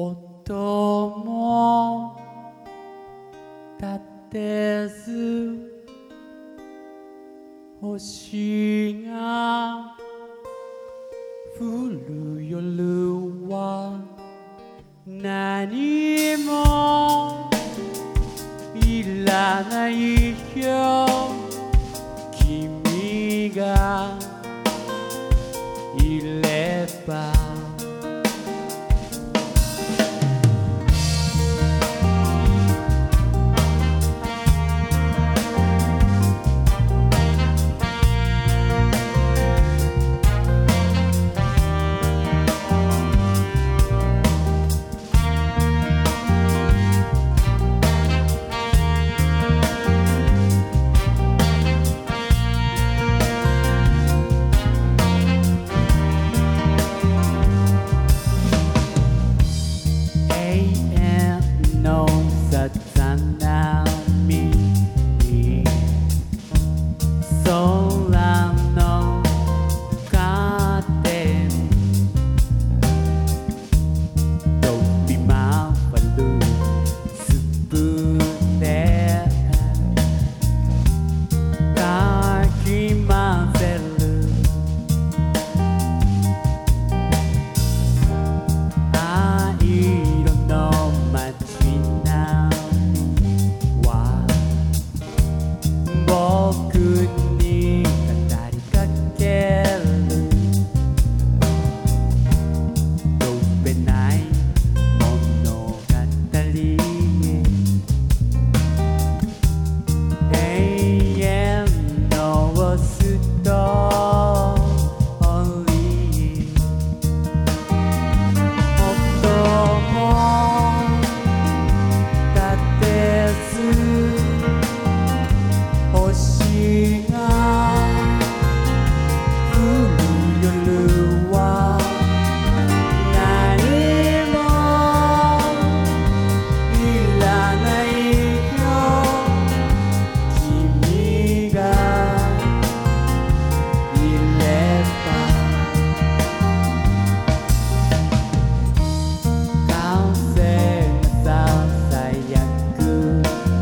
音も立てず星が降る夜は何もいらないよ。君がいれば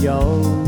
有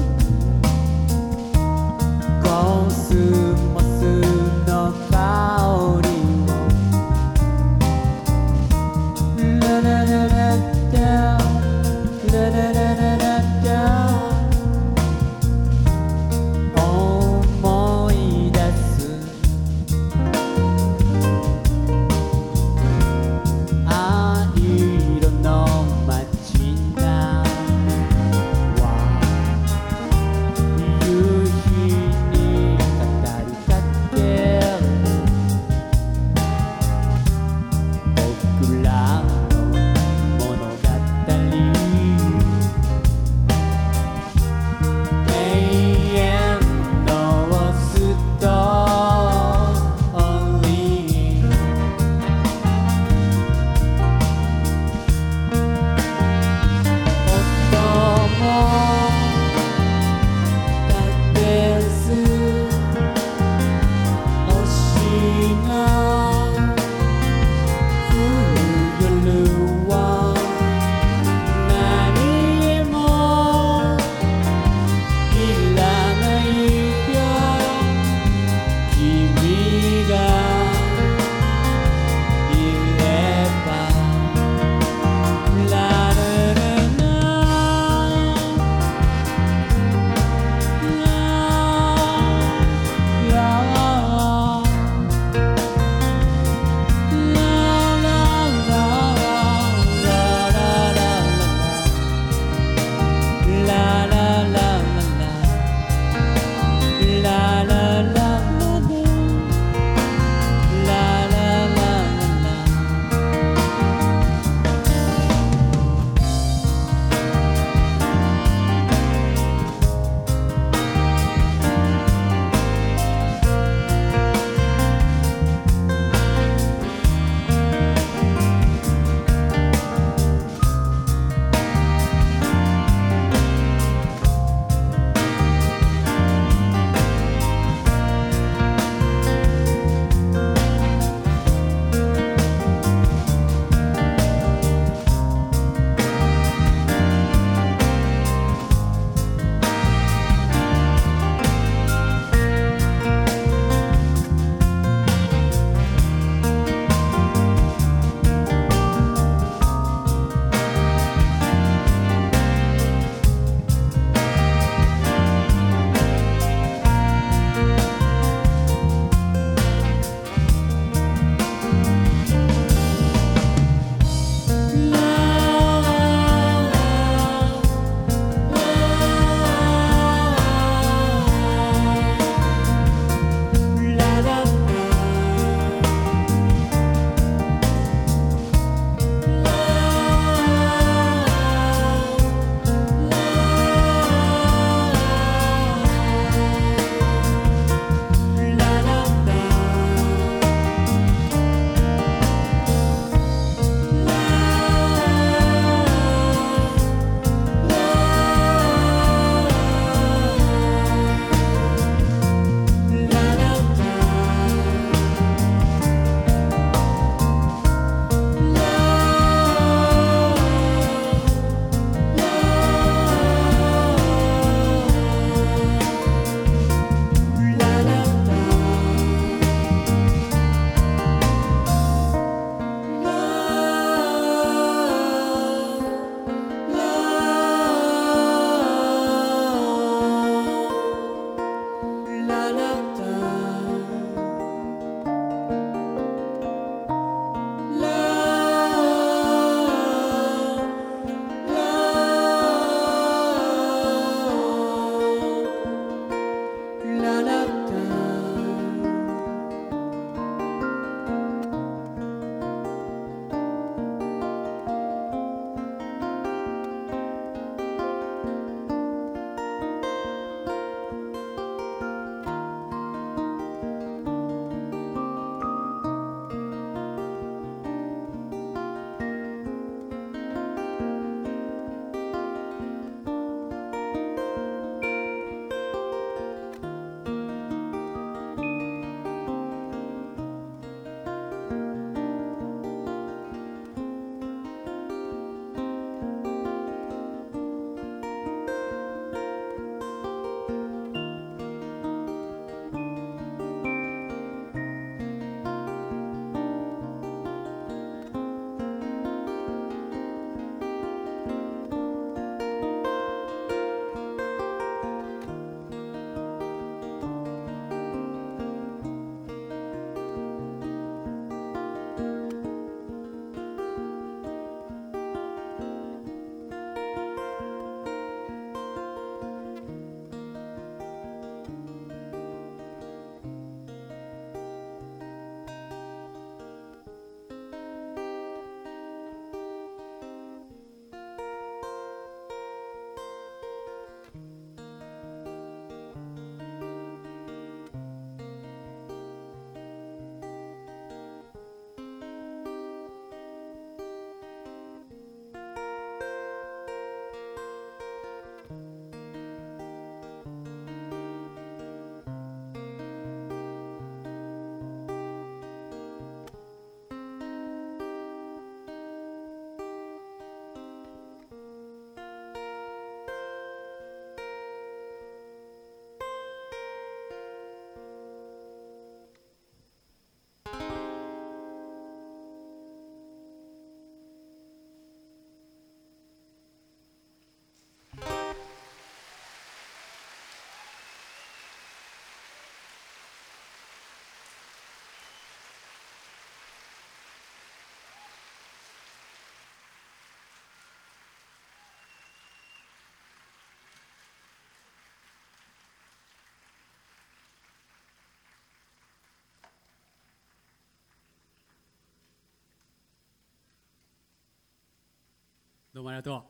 どうもありがとう。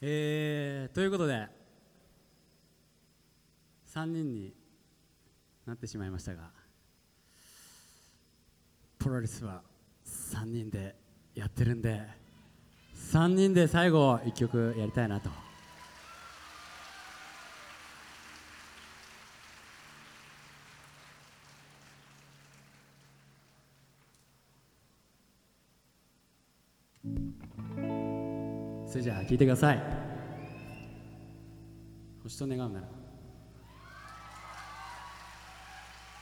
えー、ということで3人になってしまいましたがプロレスは3人でやってるんで3人で最後1曲やりたいなとそれじゃあ聴いてください。星と願うなら。